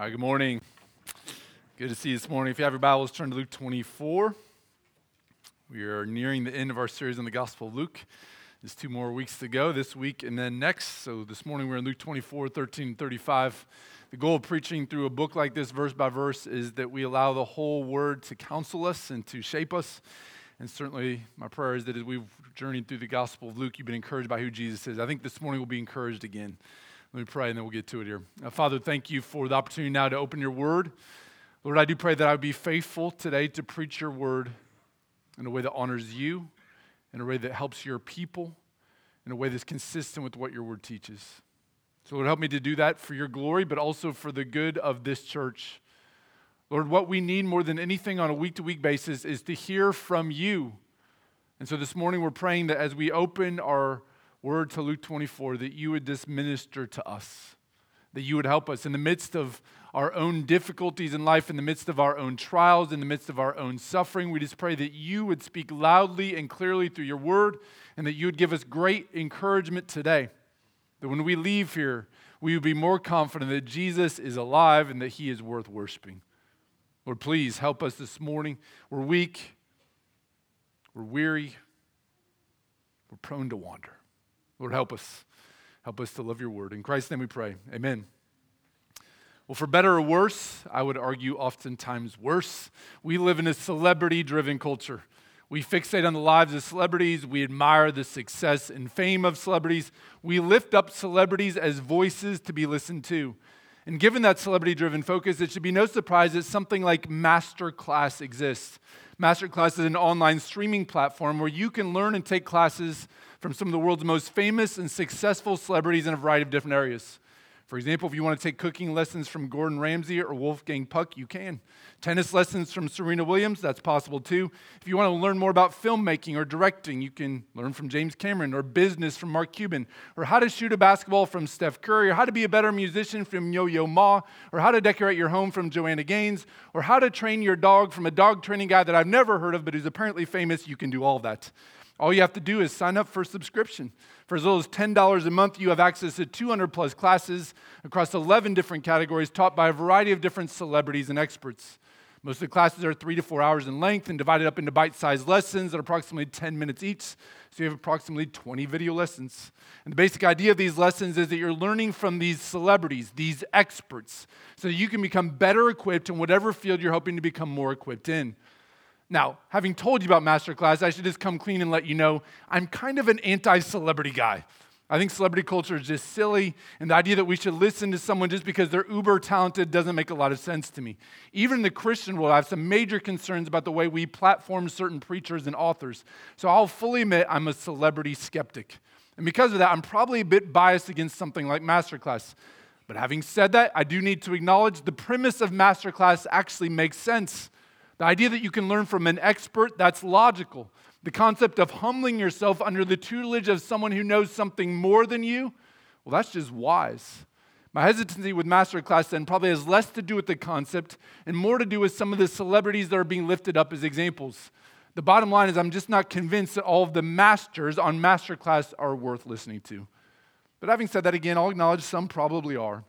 Hi, good morning. Good to see you this morning. If you have your Bibles, turn to Luke 24. We are nearing the end of our series on the Gospel of Luke. There's two more weeks to go this week and then next. So this morning we're in Luke 24, 13, 35. The goal of preaching through a book like this, verse by verse, is that we allow the whole word to counsel us and to shape us. And certainly, my prayer is that as we've journeyed through the Gospel of Luke, you've been encouraged by who Jesus is. I think this morning we'll be encouraged again. Let me pray and then we'll get to it here. Now, Father, thank you for the opportunity now to open your word. Lord, I do pray that I would be faithful today to preach your word in a way that honors you, in a way that helps your people, in a way that's consistent with what your word teaches. So, Lord, help me to do that for your glory, but also for the good of this church. Lord, what we need more than anything on a week to week basis is to hear from you. And so this morning we're praying that as we open our word to Luke 24 that you would just minister to us, that you would help us in the midst of our own difficulties in life, in the midst of our own trials, in the midst of our own suffering. We just pray that you would speak loudly and clearly through your word and that you would give us great encouragement today. That when we leave here, we would be more confident that Jesus is alive and that he is worth worshiping. Lord, please help us this morning. We're weak, we're weary, we're prone to wander. Lord, help us. Help us to love your word. In Christ's name we pray. Amen. Well, for better or worse, I would argue oftentimes worse, we live in a celebrity driven culture. We fixate on the lives of celebrities. We admire the success and fame of celebrities. We lift up celebrities as voices to be listened to. And given that celebrity driven focus, it should be no surprise that something like Masterclass exists. Masterclass is an online streaming platform where you can learn and take classes from some of the world's most famous and successful celebrities in a variety of different areas. For example, if you want to take cooking lessons from Gordon Ramsay or Wolfgang Puck, you can. Tennis lessons from Serena Williams, that's possible too. If you want to learn more about filmmaking or directing, you can learn from James Cameron, or business from Mark Cuban, or how to shoot a basketball from Steph Curry, or how to be a better musician from Yo Yo Ma, or how to decorate your home from Joanna Gaines, or how to train your dog from a dog training guy that I've never heard of but who's apparently famous. You can do all that. All you have to do is sign up for a subscription. For as little as $10 a month, you have access to 200 plus classes across 11 different categories taught by a variety of different celebrities and experts. Most of the classes are three to four hours in length and divided up into bite sized lessons at approximately 10 minutes each. So you have approximately 20 video lessons. And the basic idea of these lessons is that you're learning from these celebrities, these experts, so that you can become better equipped in whatever field you're hoping to become more equipped in. Now, having told you about Masterclass, I should just come clean and let you know I'm kind of an anti celebrity guy. I think celebrity culture is just silly, and the idea that we should listen to someone just because they're uber talented doesn't make a lot of sense to me. Even in the Christian world, I have some major concerns about the way we platform certain preachers and authors. So I'll fully admit I'm a celebrity skeptic. And because of that, I'm probably a bit biased against something like Masterclass. But having said that, I do need to acknowledge the premise of Masterclass actually makes sense. The idea that you can learn from an expert, that's logical. The concept of humbling yourself under the tutelage of someone who knows something more than you, well, that's just wise. My hesitancy with Masterclass then probably has less to do with the concept and more to do with some of the celebrities that are being lifted up as examples. The bottom line is, I'm just not convinced that all of the masters on Masterclass are worth listening to. But having said that again, I'll acknowledge some probably are.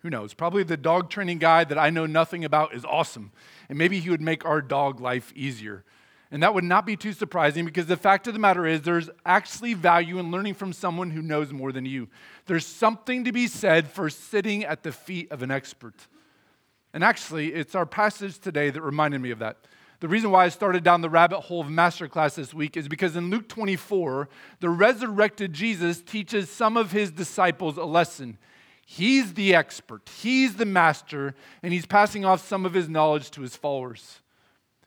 Who knows? Probably the dog training guy that I know nothing about is awesome. And maybe he would make our dog life easier. And that would not be too surprising because the fact of the matter is, there's actually value in learning from someone who knows more than you. There's something to be said for sitting at the feet of an expert. And actually, it's our passage today that reminded me of that. The reason why I started down the rabbit hole of Masterclass this week is because in Luke 24, the resurrected Jesus teaches some of his disciples a lesson. He's the expert, he's the master, and he's passing off some of his knowledge to his followers.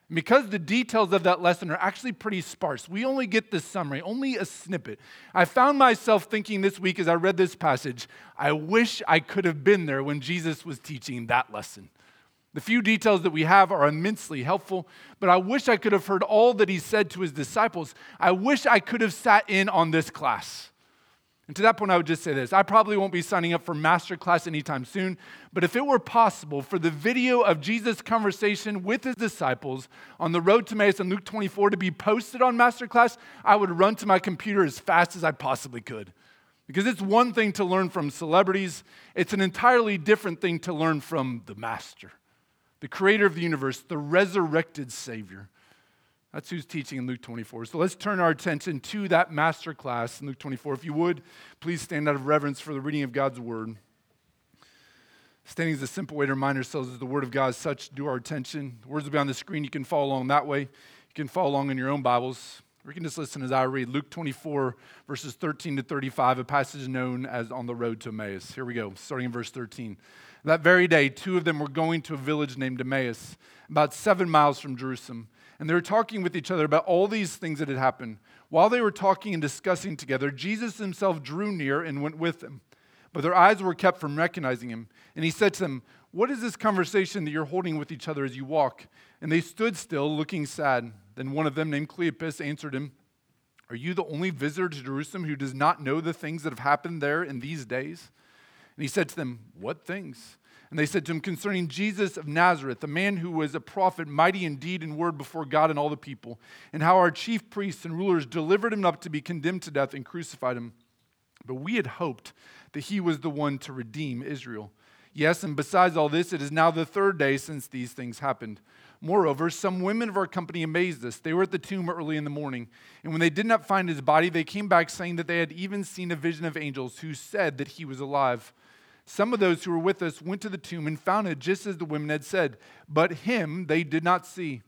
And because the details of that lesson are actually pretty sparse, we only get the summary, only a snippet. I found myself thinking this week as I read this passage, I wish I could have been there when Jesus was teaching that lesson. The few details that we have are immensely helpful, but I wish I could have heard all that he said to his disciples. I wish I could have sat in on this class. And to that point, I would just say this I probably won't be signing up for Masterclass anytime soon, but if it were possible for the video of Jesus' conversation with his disciples on the road to Emmaus in Luke 24 to be posted on Masterclass, I would run to my computer as fast as I possibly could. Because it's one thing to learn from celebrities, it's an entirely different thing to learn from the Master, the creator of the universe, the resurrected Savior. That's who's teaching in Luke 24. So let's turn our attention to that master class in Luke 24. If you would, please stand out of reverence for the reading of God's word. Standing is a simple way to remind ourselves that the word of God is such do our attention. The words will be on the screen. You can follow along that way. You can follow along in your own Bibles. We can just listen as I read Luke 24, verses 13 to 35, a passage known as On the Road to Emmaus. Here we go, starting in verse 13. That very day, two of them were going to a village named Emmaus, about seven miles from Jerusalem. And they were talking with each other about all these things that had happened. While they were talking and discussing together, Jesus himself drew near and went with them. But their eyes were kept from recognizing him. And he said to them, What is this conversation that you're holding with each other as you walk? And they stood still, looking sad. Then one of them, named Cleopas, answered him, Are you the only visitor to Jerusalem who does not know the things that have happened there in these days? And he said to them, What things? And they said to him, Concerning Jesus of Nazareth, a man who was a prophet, mighty in deed and word before God and all the people, and how our chief priests and rulers delivered him up to be condemned to death and crucified him. But we had hoped that he was the one to redeem Israel. Yes, and besides all this, it is now the third day since these things happened. Moreover, some women of our company amazed us. They were at the tomb early in the morning, and when they did not find his body, they came back saying that they had even seen a vision of angels who said that he was alive. Some of those who were with us went to the tomb and found it just as the women had said, but him they did not see.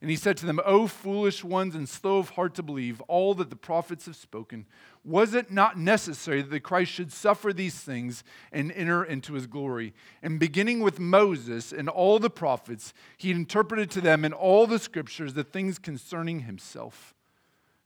And he said to them, O foolish ones and slow of heart to believe all that the prophets have spoken. Was it not necessary that the Christ should suffer these things and enter into his glory? And beginning with Moses and all the prophets, he interpreted to them in all the scriptures the things concerning himself.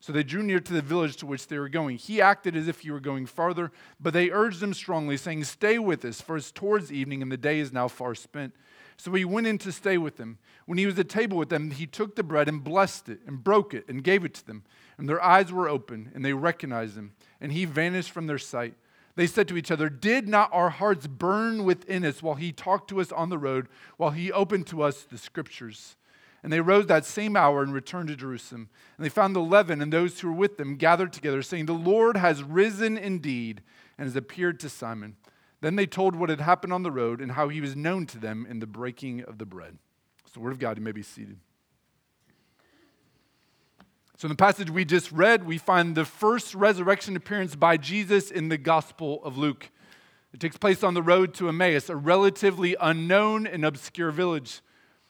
So they drew near to the village to which they were going. He acted as if he were going farther, but they urged him strongly, saying, Stay with us, for it's towards evening, and the day is now far spent. So he went in to stay with them. When he was at table with them, he took the bread and blessed it and broke it and gave it to them. And their eyes were open and they recognized him. And he vanished from their sight. They said to each other, Did not our hearts burn within us while he talked to us on the road, while he opened to us the scriptures? And they rose that same hour and returned to Jerusalem. And they found the eleven and those who were with them gathered together, saying, The Lord has risen indeed and has appeared to Simon. Then they told what had happened on the road and how he was known to them in the breaking of the bread. It's the word of God. You may be seated. So, in the passage we just read, we find the first resurrection appearance by Jesus in the Gospel of Luke. It takes place on the road to Emmaus, a relatively unknown and obscure village.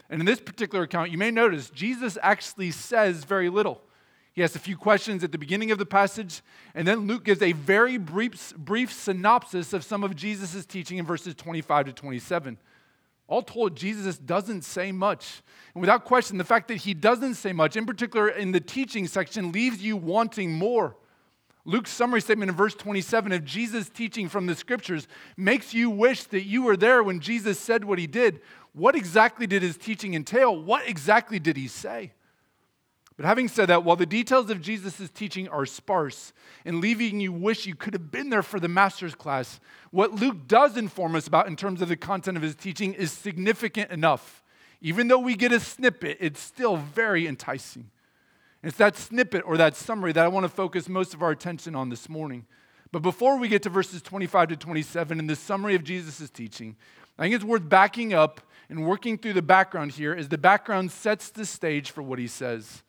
And in this particular account, you may notice Jesus actually says very little. He has a few questions at the beginning of the passage, and then Luke gives a very brief, brief synopsis of some of Jesus' teaching in verses 25 to 27. All told, Jesus doesn't say much. And without question, the fact that he doesn't say much, in particular in the teaching section, leaves you wanting more. Luke's summary statement in verse 27 of Jesus' teaching from the scriptures makes you wish that you were there when Jesus said what he did. What exactly did his teaching entail? What exactly did he say? But having said that, while the details of Jesus' teaching are sparse and leaving you wish you could have been there for the master's class, what Luke does inform us about in terms of the content of his teaching is significant enough. Even though we get a snippet, it's still very enticing. It's that snippet or that summary that I want to focus most of our attention on this morning. But before we get to verses 25 to 27 in the summary of Jesus' teaching, I think it's worth backing up and working through the background here as the background sets the stage for what he says.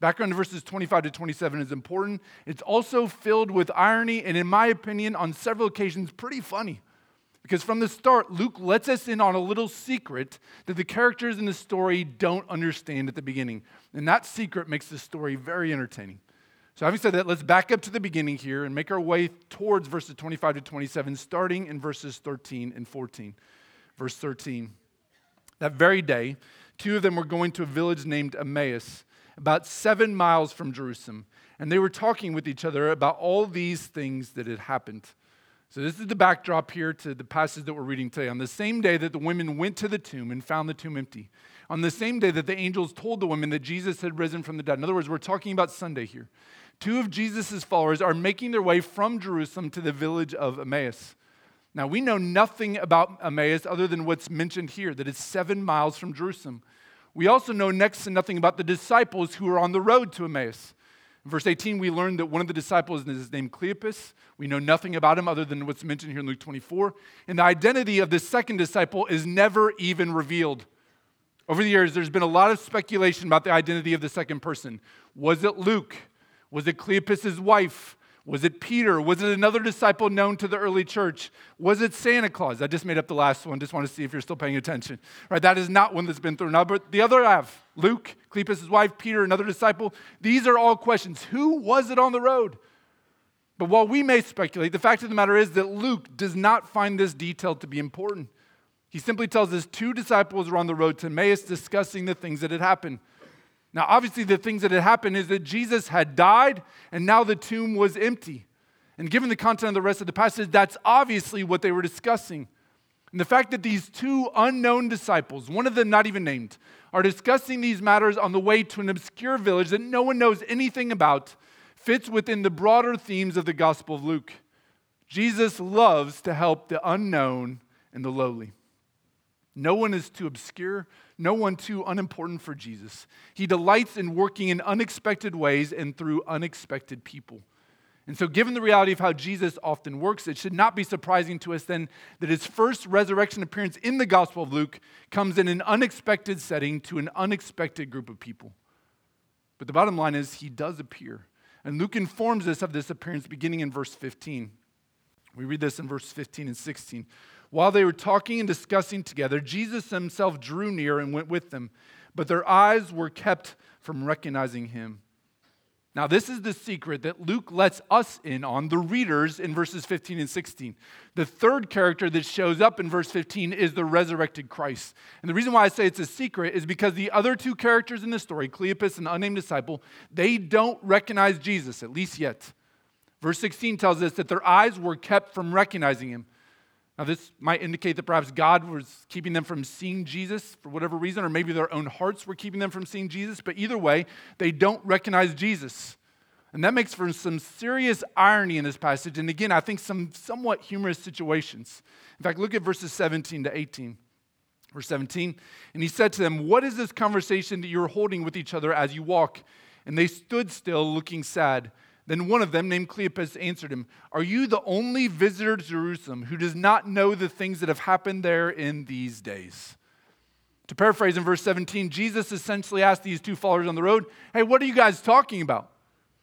Background to verses 25 to 27 is important. It's also filled with irony, and in my opinion, on several occasions, pretty funny. Because from the start, Luke lets us in on a little secret that the characters in the story don't understand at the beginning. And that secret makes the story very entertaining. So, having said that, let's back up to the beginning here and make our way towards verses 25 to 27, starting in verses 13 and 14. Verse 13. That very day, two of them were going to a village named Emmaus about seven miles from Jerusalem. And they were talking with each other about all these things that had happened. So, this is the backdrop here to the passage that we're reading today. On the same day that the women went to the tomb and found the tomb empty, on the same day that the angels told the women that Jesus had risen from the dead. In other words, we're talking about Sunday here. Two of Jesus' followers are making their way from Jerusalem to the village of Emmaus. Now, we know nothing about Emmaus other than what's mentioned here, that it's seven miles from Jerusalem. We also know next to nothing about the disciples who are on the road to Emmaus. In verse 18, we learn that one of the disciples is named Cleopas. We know nothing about him other than what's mentioned here in Luke 24. And the identity of this second disciple is never even revealed. Over the years, there's been a lot of speculation about the identity of the second person. Was it Luke? Was it Cleopas's wife? Was it Peter? Was it another disciple known to the early church? Was it Santa Claus? I just made up the last one. Just want to see if you're still paying attention. Right? That is not one that's been thrown out. But the other half, Luke, Cleopas' wife, Peter, another disciple, these are all questions. Who was it on the road? But while we may speculate, the fact of the matter is that Luke does not find this detail to be important. He simply tells us two disciples were on the road to Emmaus discussing the things that had happened. Now, obviously, the things that had happened is that Jesus had died and now the tomb was empty. And given the content of the rest of the passage, that's obviously what they were discussing. And the fact that these two unknown disciples, one of them not even named, are discussing these matters on the way to an obscure village that no one knows anything about fits within the broader themes of the Gospel of Luke. Jesus loves to help the unknown and the lowly. No one is too obscure, no one too unimportant for Jesus. He delights in working in unexpected ways and through unexpected people. And so, given the reality of how Jesus often works, it should not be surprising to us then that his first resurrection appearance in the Gospel of Luke comes in an unexpected setting to an unexpected group of people. But the bottom line is, he does appear. And Luke informs us of this appearance beginning in verse 15. We read this in verse 15 and 16. While they were talking and discussing together, Jesus himself drew near and went with them, but their eyes were kept from recognizing him. Now, this is the secret that Luke lets us in on, the readers, in verses 15 and 16. The third character that shows up in verse 15 is the resurrected Christ. And the reason why I say it's a secret is because the other two characters in the story, Cleopas and the unnamed disciple, they don't recognize Jesus, at least yet. Verse 16 tells us that their eyes were kept from recognizing him. Now, this might indicate that perhaps God was keeping them from seeing Jesus for whatever reason, or maybe their own hearts were keeping them from seeing Jesus, but either way, they don't recognize Jesus. And that makes for some serious irony in this passage. And again, I think some somewhat humorous situations. In fact, look at verses 17 to 18. Verse 17, and he said to them, What is this conversation that you're holding with each other as you walk? And they stood still, looking sad. Then one of them, named Cleopas, answered him, Are you the only visitor to Jerusalem who does not know the things that have happened there in these days? To paraphrase in verse 17, Jesus essentially asked these two followers on the road, Hey, what are you guys talking about?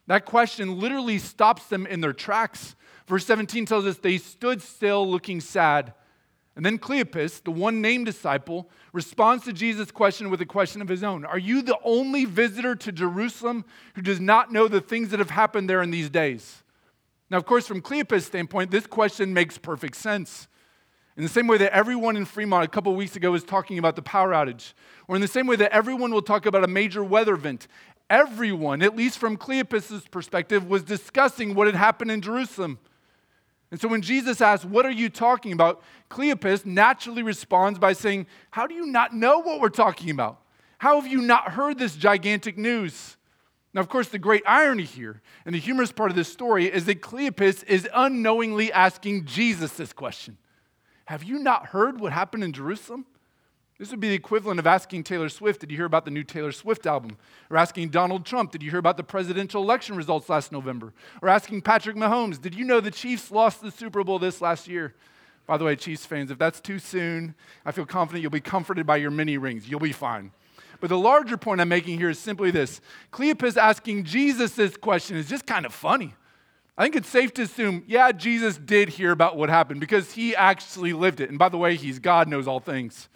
That question literally stops them in their tracks. Verse 17 tells us they stood still looking sad. And then Cleopas, the one named disciple, responds to Jesus' question with a question of his own Are you the only visitor to Jerusalem who does not know the things that have happened there in these days? Now, of course, from Cleopas' standpoint, this question makes perfect sense. In the same way that everyone in Fremont a couple weeks ago was talking about the power outage, or in the same way that everyone will talk about a major weather event, everyone, at least from Cleopas' perspective, was discussing what had happened in Jerusalem. And so when Jesus asks, What are you talking about? Cleopas naturally responds by saying, How do you not know what we're talking about? How have you not heard this gigantic news? Now, of course, the great irony here and the humorous part of this story is that Cleopas is unknowingly asking Jesus this question Have you not heard what happened in Jerusalem? This would be the equivalent of asking Taylor Swift, Did you hear about the new Taylor Swift album? Or asking Donald Trump, Did you hear about the presidential election results last November? Or asking Patrick Mahomes, Did you know the Chiefs lost the Super Bowl this last year? By the way, Chiefs fans, if that's too soon, I feel confident you'll be comforted by your mini rings. You'll be fine. But the larger point I'm making here is simply this Cleopas asking Jesus this question is just kind of funny. I think it's safe to assume, yeah, Jesus did hear about what happened because he actually lived it. And by the way, he's God, knows all things.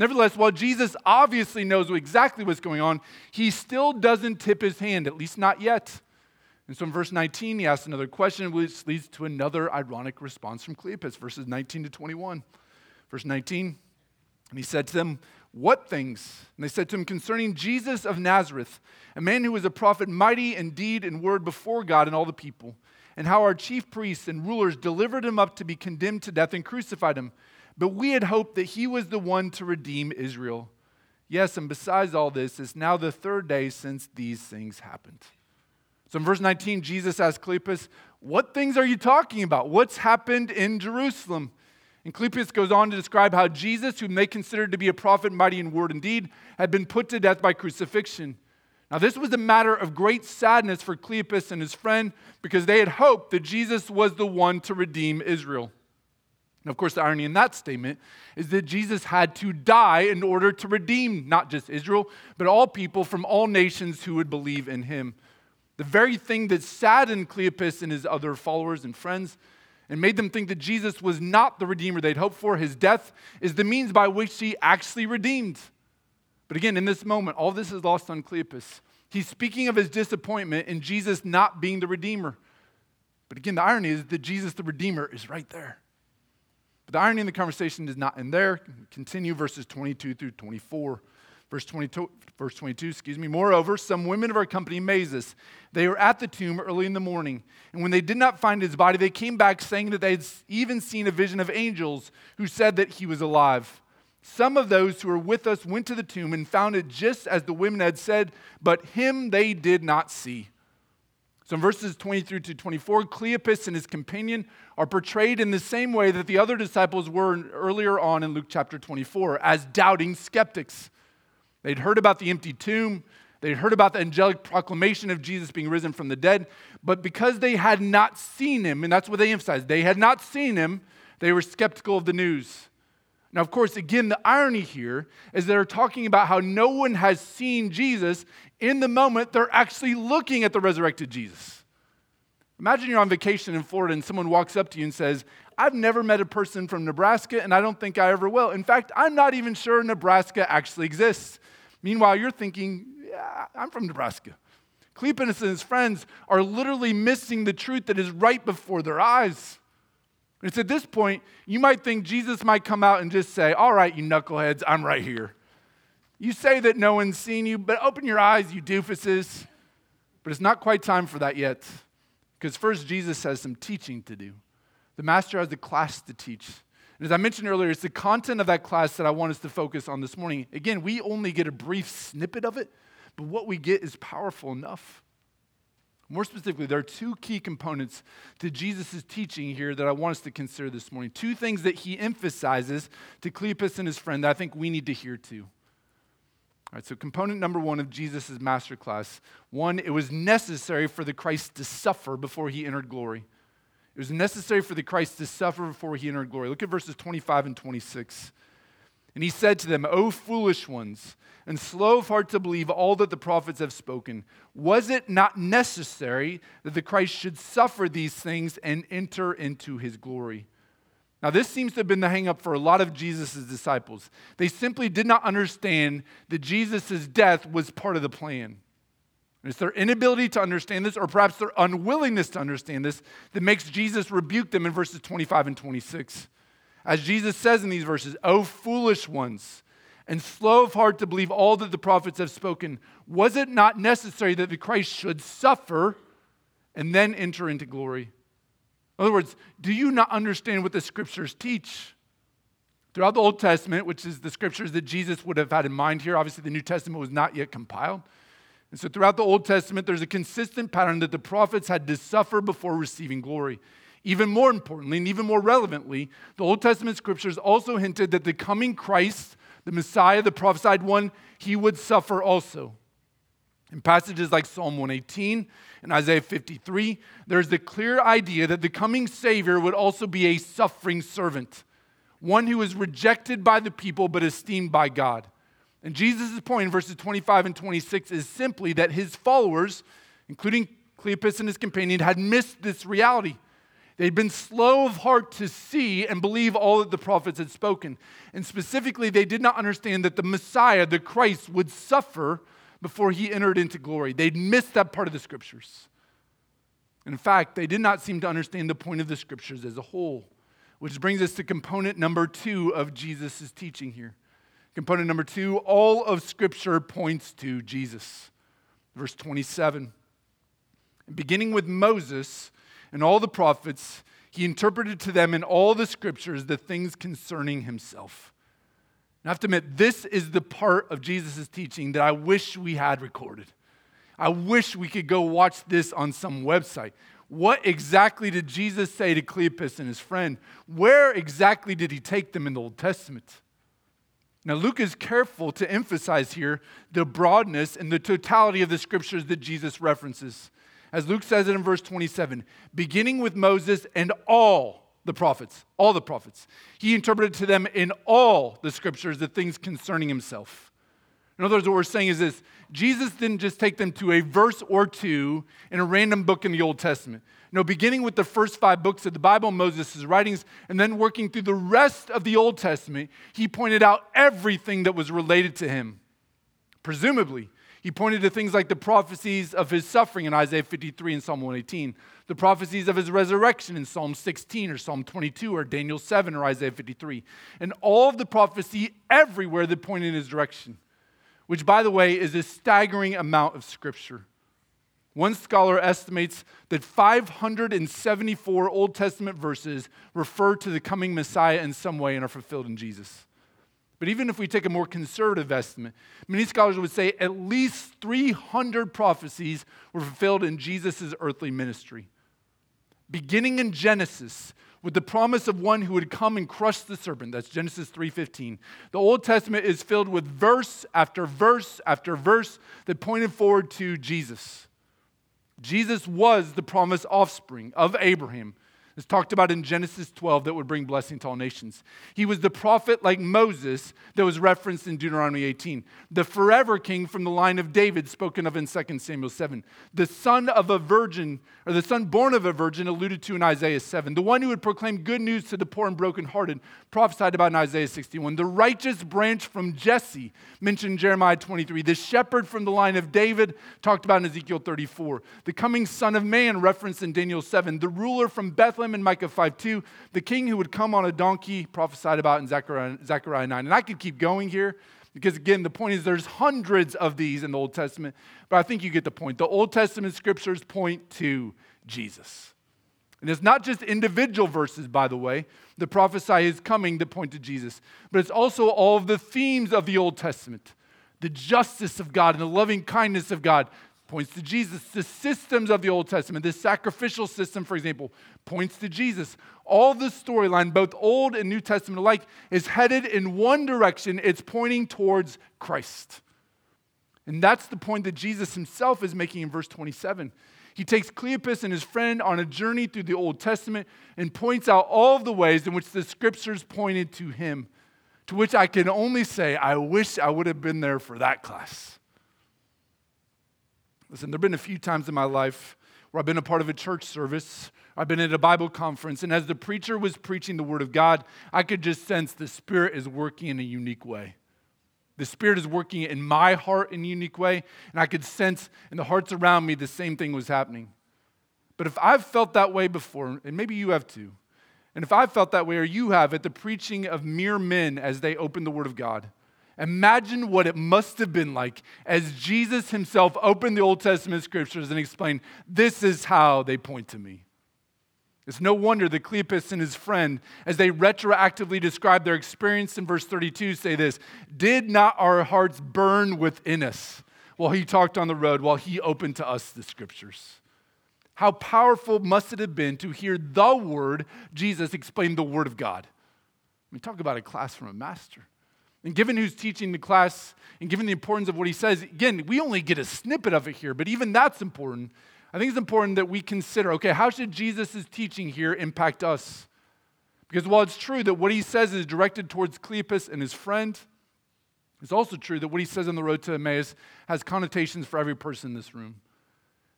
Nevertheless, while Jesus obviously knows exactly what's going on, he still doesn't tip his hand, at least not yet. And so in verse 19, he asks another question, which leads to another ironic response from Cleopas, verses 19 to 21. Verse 19, and he said to them, What things? And they said to him, Concerning Jesus of Nazareth, a man who was a prophet, mighty in deed and word before God and all the people, and how our chief priests and rulers delivered him up to be condemned to death and crucified him. But we had hoped that he was the one to redeem Israel. Yes, and besides all this, it's now the third day since these things happened. So in verse 19, Jesus asked Cleopas, What things are you talking about? What's happened in Jerusalem? And Cleopas goes on to describe how Jesus, whom they considered to be a prophet, mighty in word and deed, had been put to death by crucifixion. Now, this was a matter of great sadness for Cleopas and his friend because they had hoped that Jesus was the one to redeem Israel. And of course, the irony in that statement is that Jesus had to die in order to redeem not just Israel, but all people from all nations who would believe in him. The very thing that saddened Cleopas and his other followers and friends and made them think that Jesus was not the Redeemer they'd hoped for, his death is the means by which he actually redeemed. But again, in this moment, all this is lost on Cleopas. He's speaking of his disappointment in Jesus not being the Redeemer. But again, the irony is that Jesus, the Redeemer, is right there. But the irony in the conversation is not in there. Continue verses 22 through 24. Verse 22, verse 22, excuse me. Moreover, some women of our company amazed us. They were at the tomb early in the morning, and when they did not find his body, they came back saying that they had even seen a vision of angels who said that he was alive. Some of those who were with us went to the tomb and found it just as the women had said, but him they did not see. So in verses 23 to 24, Cleopas and his companion are portrayed in the same way that the other disciples were earlier on in Luke chapter 24 as doubting skeptics. They'd heard about the empty tomb, they'd heard about the angelic proclamation of Jesus being risen from the dead, but because they had not seen him, and that's what they emphasized, they had not seen him, they were skeptical of the news. Now, of course, again, the irony here is they're talking about how no one has seen Jesus in the moment they're actually looking at the resurrected Jesus. Imagine you're on vacation in Florida and someone walks up to you and says, I've never met a person from Nebraska and I don't think I ever will. In fact, I'm not even sure Nebraska actually exists. Meanwhile, you're thinking, yeah, I'm from Nebraska. Cleopas and his friends are literally missing the truth that is right before their eyes. It's at this point, you might think Jesus might come out and just say, All right, you knuckleheads, I'm right here. You say that no one's seen you, but open your eyes, you doofuses. But it's not quite time for that yet. Because first, Jesus has some teaching to do. The master has a class to teach. And as I mentioned earlier, it's the content of that class that I want us to focus on this morning. Again, we only get a brief snippet of it, but what we get is powerful enough. More specifically, there are two key components to Jesus' teaching here that I want us to consider this morning. Two things that he emphasizes to Cleopas and his friend that I think we need to hear too. All right, so component number one of Jesus' masterclass one, it was necessary for the Christ to suffer before he entered glory. It was necessary for the Christ to suffer before he entered glory. Look at verses 25 and 26. And he said to them, O foolish ones, and slow of heart to believe all that the prophets have spoken. Was it not necessary that the Christ should suffer these things and enter into his glory? Now, this seems to have been the hangup for a lot of Jesus' disciples. They simply did not understand that Jesus' death was part of the plan. It's their inability to understand this, or perhaps their unwillingness to understand this, that makes Jesus rebuke them in verses 25 and 26. As Jesus says in these verses, O foolish ones, and slow of heart to believe all that the prophets have spoken. Was it not necessary that the Christ should suffer and then enter into glory? In other words, do you not understand what the scriptures teach? Throughout the Old Testament, which is the scriptures that Jesus would have had in mind here, obviously the New Testament was not yet compiled. And so throughout the Old Testament, there's a consistent pattern that the prophets had to suffer before receiving glory. Even more importantly, and even more relevantly, the Old Testament scriptures also hinted that the coming Christ the Messiah, the prophesied one, he would suffer also. In passages like Psalm 118 and Isaiah 53, there's the clear idea that the coming Savior would also be a suffering servant, one who is rejected by the people but esteemed by God. And Jesus' point in verses 25 and 26 is simply that his followers, including Cleopas and his companion, had missed this reality. They'd been slow of heart to see and believe all that the prophets had spoken. And specifically, they did not understand that the Messiah, the Christ, would suffer before he entered into glory. They'd missed that part of the scriptures. In fact, they did not seem to understand the point of the scriptures as a whole, which brings us to component number two of Jesus' teaching here. Component number two all of scripture points to Jesus. Verse 27. Beginning with Moses, and all the prophets, he interpreted to them in all the scriptures the things concerning himself. And I have to admit, this is the part of Jesus' teaching that I wish we had recorded. I wish we could go watch this on some website. What exactly did Jesus say to Cleopas and his friend? Where exactly did he take them in the Old Testament? Now, Luke is careful to emphasize here the broadness and the totality of the scriptures that Jesus references. As Luke says it in verse 27, beginning with Moses and all the prophets, all the prophets. He interpreted to them in all the scriptures the things concerning himself. In other words, what we're saying is this Jesus didn't just take them to a verse or two in a random book in the Old Testament. No, beginning with the first five books of the Bible, Moses' writings, and then working through the rest of the Old Testament, he pointed out everything that was related to him. Presumably, he pointed to things like the prophecies of his suffering in Isaiah 53 and Psalm 118, the prophecies of his resurrection in Psalm 16 or Psalm 22 or Daniel 7 or Isaiah 53, and all of the prophecy everywhere that pointed in his direction, which, by the way, is a staggering amount of scripture. One scholar estimates that 574 Old Testament verses refer to the coming Messiah in some way and are fulfilled in Jesus. But even if we take a more conservative estimate, many scholars would say at least 300 prophecies were fulfilled in Jesus' earthly ministry. Beginning in Genesis, with the promise of one who would come and crush the serpent that's genesis 3.15 the old testament is filled with verse after verse after verse that pointed forward to jesus Jesus was the promised offspring of Abraham. It's talked about in Genesis 12 that would bring blessing to all nations. He was the prophet like Moses that was referenced in Deuteronomy 18, the forever king from the line of David spoken of in 2 Samuel 7, the son of a virgin, or the son born of a virgin alluded to in Isaiah 7, the one who would proclaim good news to the poor and brokenhearted, prophesied about in Isaiah 61, the righteous branch from Jesse, mentioned in Jeremiah 23, the shepherd from the line of David, talked about in Ezekiel 34, the coming son of man, referenced in Daniel 7, the ruler from Bethlehem in Micah 5 2, the king who would come on a donkey, prophesied about in Zechariah, Zechariah 9. And I could keep going here because, again, the point is there's hundreds of these in the Old Testament, but I think you get the point. The Old Testament scriptures point to Jesus. And it's not just individual verses, by the way, that prophesy his coming that point to Jesus, but it's also all of the themes of the Old Testament the justice of God and the loving kindness of God points to Jesus. The systems of the Old Testament, the sacrificial system, for example, points to Jesus. All the storyline, both Old and New Testament alike, is headed in one direction. It's pointing towards Christ. And that's the point that Jesus himself is making in verse 27. He takes Cleopas and his friend on a journey through the Old Testament and points out all of the ways in which the scriptures pointed to him. To which I can only say, I wish I would have been there for that class. Listen, there have been a few times in my life where I've been a part of a church service, I've been at a Bible conference, and as the preacher was preaching the Word of God, I could just sense the Spirit is working in a unique way. The Spirit is working in my heart in a unique way, and I could sense in the hearts around me the same thing was happening. But if I've felt that way before, and maybe you have too, and if I've felt that way or you have at the preaching of mere men as they open the Word of God, imagine what it must have been like as Jesus himself opened the Old Testament scriptures and explained, This is how they point to me. It's no wonder that Cleopas and his friend, as they retroactively describe their experience in verse 32, say this Did not our hearts burn within us while he talked on the road, while he opened to us the scriptures? How powerful must it have been to hear the word, Jesus explain the word of God? I mean, talk about a class from a master. And given who's teaching the class and given the importance of what he says, again, we only get a snippet of it here, but even that's important I think it's important that we consider okay, how should Jesus' teaching here impact us? Because while it's true that what he says is directed towards Cleopas and his friend, it's also true that what he says on the road to Emmaus has connotations for every person in this room.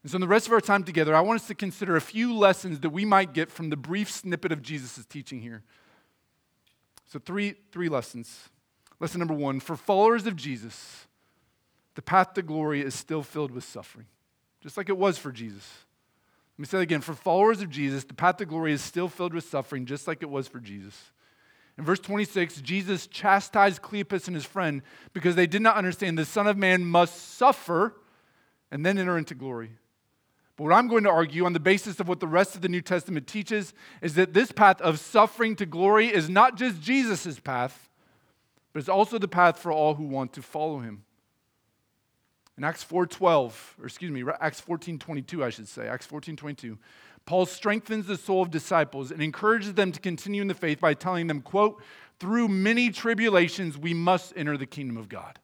And so, in the rest of our time together, I want us to consider a few lessons that we might get from the brief snippet of Jesus' teaching here. So, three, three lessons. Lesson number one for followers of Jesus, the path to glory is still filled with suffering just like it was for Jesus. Let me say that again. For followers of Jesus, the path to glory is still filled with suffering, just like it was for Jesus. In verse 26, Jesus chastised Cleopas and his friend because they did not understand the Son of Man must suffer and then enter into glory. But what I'm going to argue on the basis of what the rest of the New Testament teaches is that this path of suffering to glory is not just Jesus' path, but it's also the path for all who want to follow him. In Acts 4:12, or excuse me, Acts 14:22 I should say, Acts 14:22, Paul strengthens the soul of disciples and encourages them to continue in the faith by telling them, quote, through many tribulations, we must enter the kingdom of God.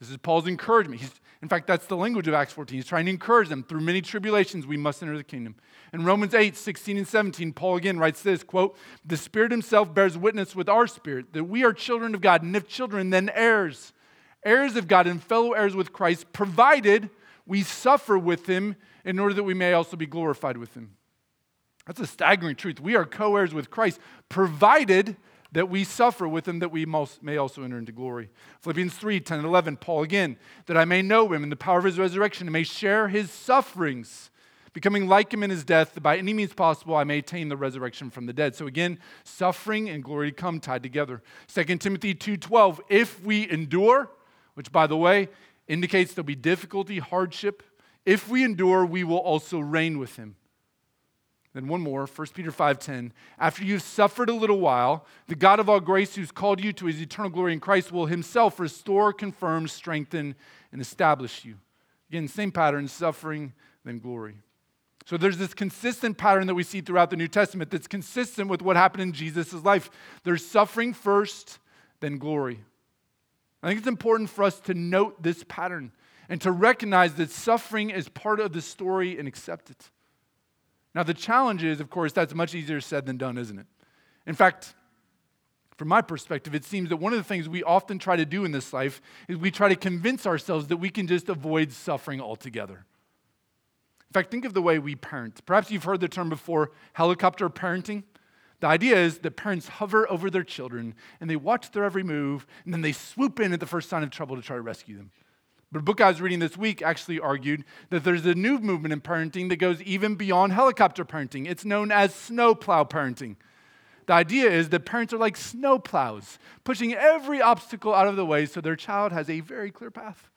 This is Paul's encouragement. He's, in fact, that's the language of Acts 14. He's trying to encourage them through many tribulations, we must enter the kingdom. In Romans 8, 16 and 17, Paul again writes this quote, The Spirit Himself bears witness with our spirit that we are children of God, and if children, then heirs, heirs of God and fellow heirs with Christ, provided we suffer with Him in order that we may also be glorified with Him. That's a staggering truth. We are co heirs with Christ, provided that we suffer with him that we may also enter into glory. Philippians 3 10 and 11, Paul again, that I may know him in the power of his resurrection and may share his sufferings, becoming like him in his death, that by any means possible I may attain the resurrection from the dead. So again, suffering and glory come tied together. 2 Timothy 2 12, if we endure, which by the way indicates there'll be difficulty, hardship, if we endure, we will also reign with him. Then one more, 1 Peter 5:10. After you've suffered a little while, the God of all grace who's called you to his eternal glory in Christ will himself restore, confirm, strengthen, and establish you. Again, same pattern, suffering, then glory. So there's this consistent pattern that we see throughout the New Testament that's consistent with what happened in Jesus' life. There's suffering first, then glory. I think it's important for us to note this pattern and to recognize that suffering is part of the story and accept it. Now, the challenge is, of course, that's much easier said than done, isn't it? In fact, from my perspective, it seems that one of the things we often try to do in this life is we try to convince ourselves that we can just avoid suffering altogether. In fact, think of the way we parent. Perhaps you've heard the term before helicopter parenting. The idea is that parents hover over their children and they watch their every move and then they swoop in at the first sign of trouble to try to rescue them. But a book I was reading this week actually argued that there's a new movement in parenting that goes even beyond helicopter parenting. It's known as snowplow parenting. The idea is that parents are like snowplows, pushing every obstacle out of the way so their child has a very clear path.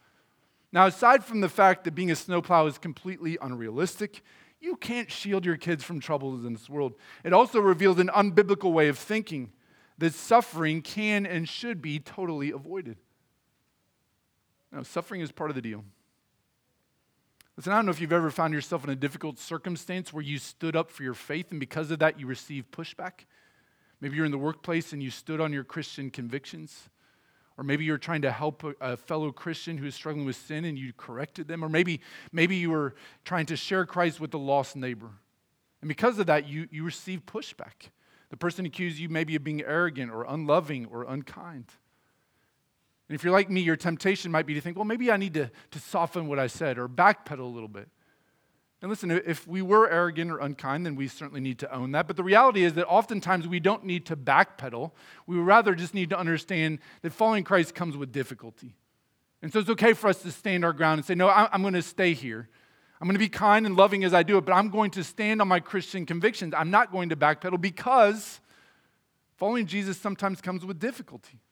Now, aside from the fact that being a snowplow is completely unrealistic, you can't shield your kids from troubles in this world. It also reveals an unbiblical way of thinking that suffering can and should be totally avoided. No, suffering is part of the deal. Listen, I don't know if you've ever found yourself in a difficult circumstance where you stood up for your faith and because of that you received pushback. Maybe you're in the workplace and you stood on your Christian convictions. Or maybe you're trying to help a, fellow Christian who is struggling with sin and you corrected them. Or maybe, maybe you were trying to share Christ with a lost neighbor. And because of that, you, you received pushback. The person accused you maybe of being arrogant or unloving or unkind. And if you're like me, your temptation might be to think, well, maybe I need to, to soften what I said or backpedal a little bit. And listen, if we were arrogant or unkind, then we certainly need to own that. But the reality is that oftentimes we don't need to backpedal. We rather just need to understand that following Christ comes with difficulty. And so it's okay for us to stand our ground and say, no, I'm going to stay here. I'm going to be kind and loving as I do it, but I'm going to stand on my Christian convictions. I'm not going to backpedal because following Jesus sometimes comes with difficulty.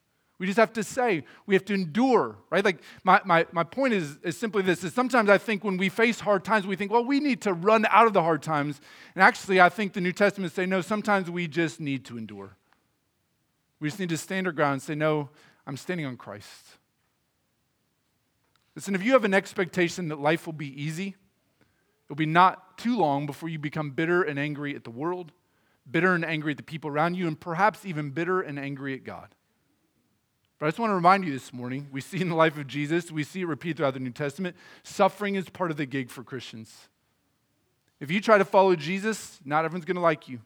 We just have to say, we have to endure, right? Like, my, my, my point is, is simply this is sometimes I think when we face hard times, we think, well, we need to run out of the hard times. And actually, I think the New Testament say, no, sometimes we just need to endure. We just need to stand our ground and say, no, I'm standing on Christ. Listen, if you have an expectation that life will be easy, it'll be not too long before you become bitter and angry at the world, bitter and angry at the people around you, and perhaps even bitter and angry at God. But I just want to remind you this morning we see in the life of Jesus, we see it repeated throughout the New Testament, suffering is part of the gig for Christians. If you try to follow Jesus, not everyone's going to like you.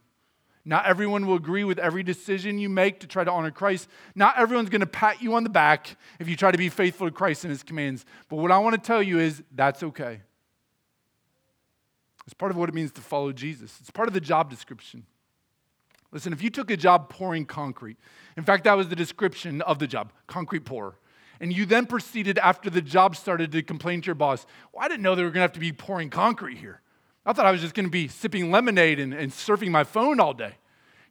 Not everyone will agree with every decision you make to try to honor Christ. Not everyone's going to pat you on the back if you try to be faithful to Christ and his commands. But what I want to tell you is that's okay. It's part of what it means to follow Jesus, it's part of the job description. Listen, if you took a job pouring concrete, in fact, that was the description of the job concrete pourer, and you then proceeded after the job started to complain to your boss, well, I didn't know they were going to have to be pouring concrete here. I thought I was just going to be sipping lemonade and, and surfing my phone all day.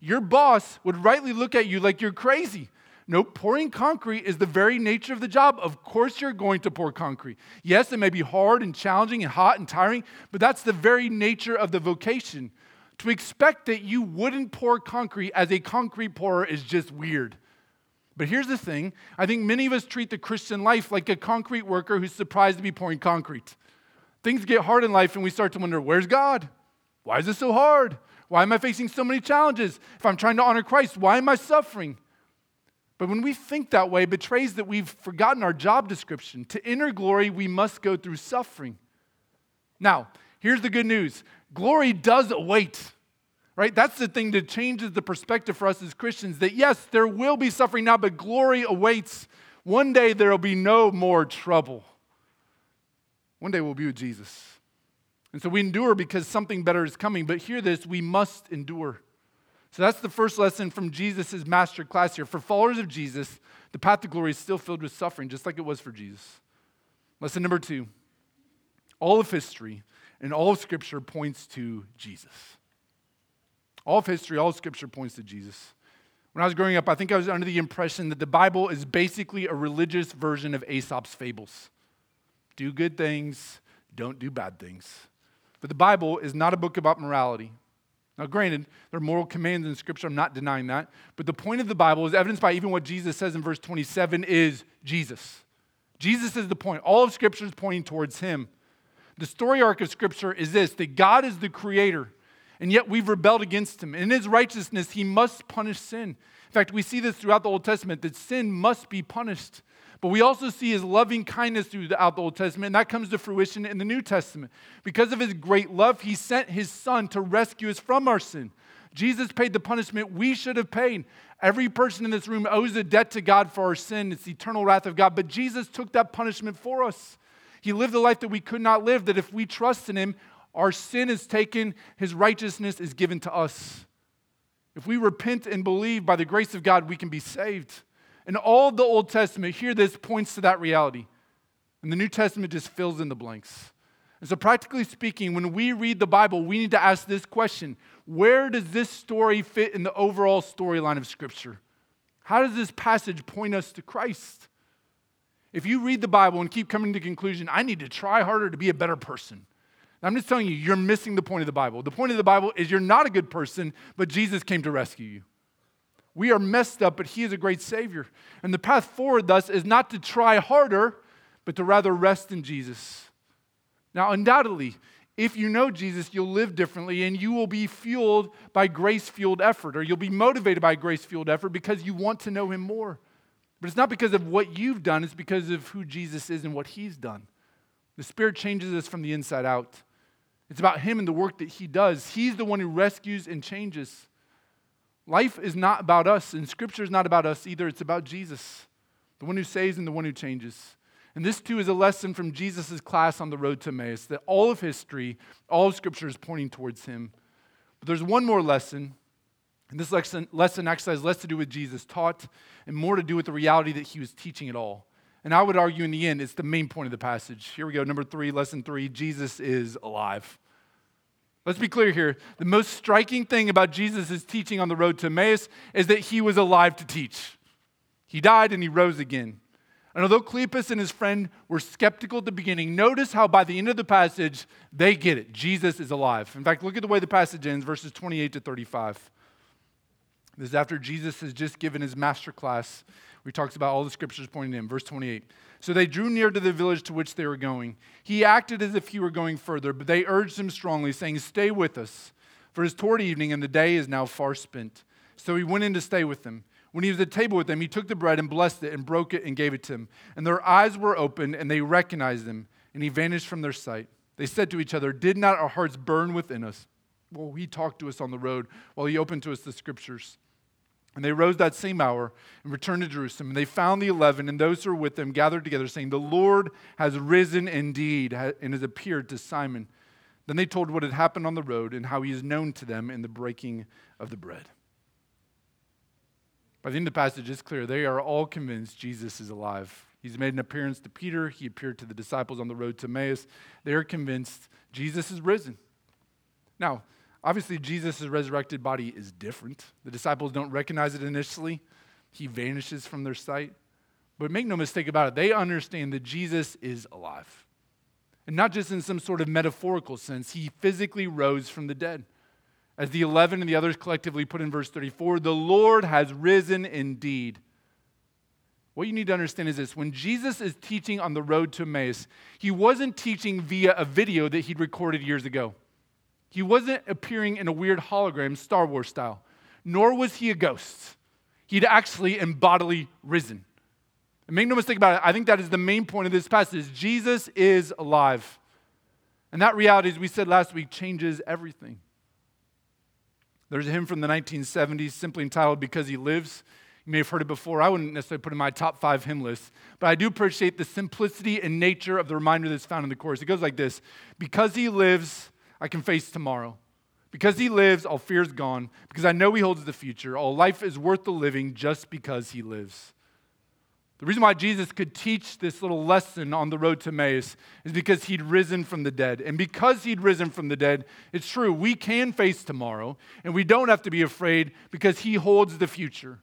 Your boss would rightly look at you like you're crazy. No, pouring concrete is the very nature of the job. Of course, you're going to pour concrete. Yes, it may be hard and challenging and hot and tiring, but that's the very nature of the vocation. To expect that you wouldn't pour concrete as a concrete pourer is just weird. But here's the thing I think many of us treat the Christian life like a concrete worker who's surprised to be pouring concrete. Things get hard in life, and we start to wonder where's God? Why is this so hard? Why am I facing so many challenges? If I'm trying to honor Christ, why am I suffering? But when we think that way, it betrays that we've forgotten our job description. To enter glory, we must go through suffering. Now, here's the good news glory does await, right? That's the thing that changes the perspective for us as Christians that yes, there will be suffering now, but glory awaits. One day there will be no more trouble. One day we'll be with Jesus. And so we endure because something better is coming. But hear this we must endure. So that's the first lesson from Jesus' master class here. For followers of Jesus, the path to glory is still filled with suffering, just like it was for Jesus. Lesson number two all of history and all of Scripture points to Jesus. All of history, all of Scripture points to Jesus. When I was growing up, I think I was under the impression that the Bible is basically a religious version of Aesop's fables do good things, don't do bad things. But the Bible is not a book about morality. Now, granted, there are moral commands in Scripture, I'm not denying that. But the point of the Bible is evidenced by even what Jesus says in verse 27 is Jesus. Jesus is the point. All of Scripture is pointing towards Him. The story arc of Scripture is this that God is the creator, and yet we've rebelled against Him. In His righteousness, He must punish sin. In fact, we see this throughout the Old Testament that sin must be punished. But we also see his loving kindness throughout the Old Testament, and that comes to fruition in the New Testament. Because of his great love, he sent his son to rescue us from our sin. Jesus paid the punishment we should have paid. Every person in this room owes a debt to God for our sin. It's the eternal wrath of God. But Jesus took that punishment for us. He lived the life that we could not live, that if we trust in him, our sin is taken, his righteousness is given to us. If we repent and believe by the grace of God, we can be saved. And all of the Old Testament, hear this, points to that reality. And the New Testament just fills in the blanks. And so, practically speaking, when we read the Bible, we need to ask this question Where does this story fit in the overall storyline of Scripture? How does this passage point us to Christ? If you read the Bible and keep coming to the conclusion, I need to try harder to be a better person, I'm just telling you, you're missing the point of the Bible. The point of the Bible is you're not a good person, but Jesus came to rescue you. We are messed up, but He is a great Savior. And the path forward, thus, is not to try harder, but to rather rest in Jesus. Now, undoubtedly, if you know Jesus, you'll live differently and you will be fueled by grace fueled effort, or you'll be motivated by grace fueled effort because you want to know Him more. But it's not because of what you've done, it's because of who Jesus is and what He's done. The Spirit changes us from the inside out. It's about Him and the work that He does. He's the one who rescues and changes. Life is not about us, and Scripture is not about us either. It's about Jesus, the one who saves and the one who changes. And this too is a lesson from Jesus' class on the road to Emmaus that all of history, all of Scripture is pointing towards him. But there's one more lesson, and this lesson, lesson actually has less to do with Jesus taught and more to do with the reality that he was teaching it all. And I would argue in the end, it's the main point of the passage. Here we go, number three, lesson three Jesus is alive. Let's be clear here. The most striking thing about Jesus' teaching on the road to Emmaus is that he was alive to teach. He died and he rose again. And although Cleopas and his friend were skeptical at the beginning, notice how by the end of the passage, they get it. Jesus is alive. In fact, look at the way the passage ends, verses 28 to 35. This is after Jesus has just given his master class, he talks about all the scriptures pointing to him. Verse 28. So they drew near to the village to which they were going. He acted as if he were going further, but they urged him strongly, saying, Stay with us, for it is toward evening, and the day is now far spent. So he went in to stay with them. When he was at table with them, he took the bread and blessed it and broke it and gave it to them. And their eyes were opened, and they recognized him, and he vanished from their sight. They said to each other, Did not our hearts burn within us? Well, he talked to us on the road while he opened to us the scriptures. And they rose that same hour and returned to Jerusalem. And they found the eleven and those who were with them gathered together, saying, The Lord has risen indeed and has appeared to Simon. Then they told what had happened on the road and how he is known to them in the breaking of the bread. By the end of the passage, it's clear they are all convinced Jesus is alive. He's made an appearance to Peter, he appeared to the disciples on the road to Emmaus. They are convinced Jesus is risen. Now, Obviously, Jesus' resurrected body is different. The disciples don't recognize it initially, he vanishes from their sight. But make no mistake about it, they understand that Jesus is alive. And not just in some sort of metaphorical sense, he physically rose from the dead. As the 11 and the others collectively put in verse 34, the Lord has risen indeed. What you need to understand is this when Jesus is teaching on the road to Emmaus, he wasn't teaching via a video that he'd recorded years ago. He wasn't appearing in a weird hologram, Star Wars style, nor was he a ghost. He'd actually and bodily risen. And make no mistake about it, I think that is the main point of this passage. Jesus is alive. And that reality, as we said last week, changes everything. There's a hymn from the 1970s simply entitled Because He Lives. You may have heard it before. I wouldn't necessarily put it in my top five hymn list, but I do appreciate the simplicity and nature of the reminder that's found in the chorus. It goes like this Because He lives, I can face tomorrow. Because He lives, all fear is gone. Because I know He holds the future. All life is worth the living just because He lives. The reason why Jesus could teach this little lesson on the road to Emmaus is because he'd risen from the dead. And because he'd risen from the dead, it's true, we can face tomorrow, and we don't have to be afraid because he holds the future.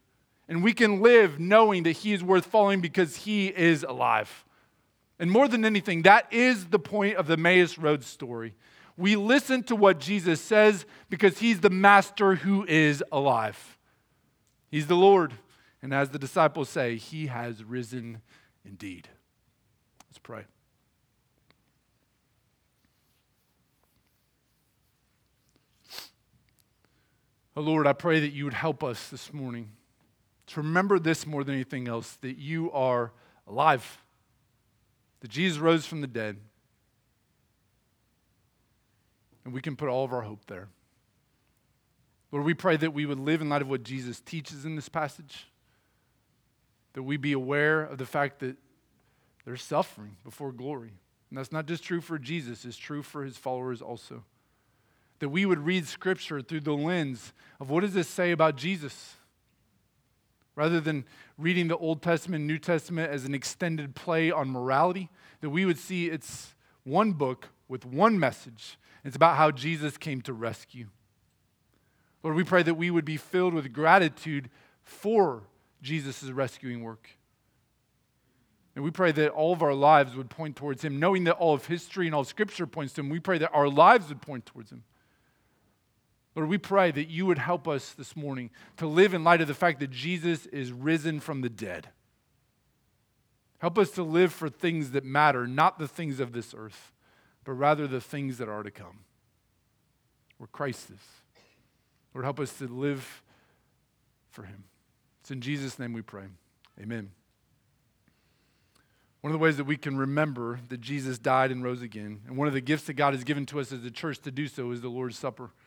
And we can live knowing that he is worth following because he is alive. And more than anything, that is the point of the Emmaus Road story. We listen to what Jesus says because he's the master who is alive. He's the Lord. And as the disciples say, he has risen indeed. Let's pray. Oh Lord, I pray that you would help us this morning to remember this more than anything else that you are alive, that Jesus rose from the dead, and we can put all of our hope there. Lord, we pray that we would live in light of what Jesus teaches in this passage that we be aware of the fact that there's suffering before glory. And that's not just true for Jesus, it's true for his followers also. That we would read scripture through the lens of what does this say about Jesus? Rather than reading the Old Testament, New Testament as an extended play on morality, that we would see it's one book with one message. It's about how Jesus came to rescue. Lord, we pray that we would be filled with gratitude for Jesus' rescuing work. And we pray that all of our lives would point towards Him, knowing that all of history and all of Scripture points to Him. We pray that our lives would point towards Him. Lord, we pray that you would help us this morning to live in light of the fact that Jesus is risen from the dead. Help us to live for things that matter, not the things of this earth, but rather the things that are to come, where Christ is. Lord, help us to live for Him. It's in Jesus' name we pray. Amen. One of the ways that we can remember that Jesus died and rose again, and one of the gifts that God has given to us as a church to do so, is the Lord's Supper.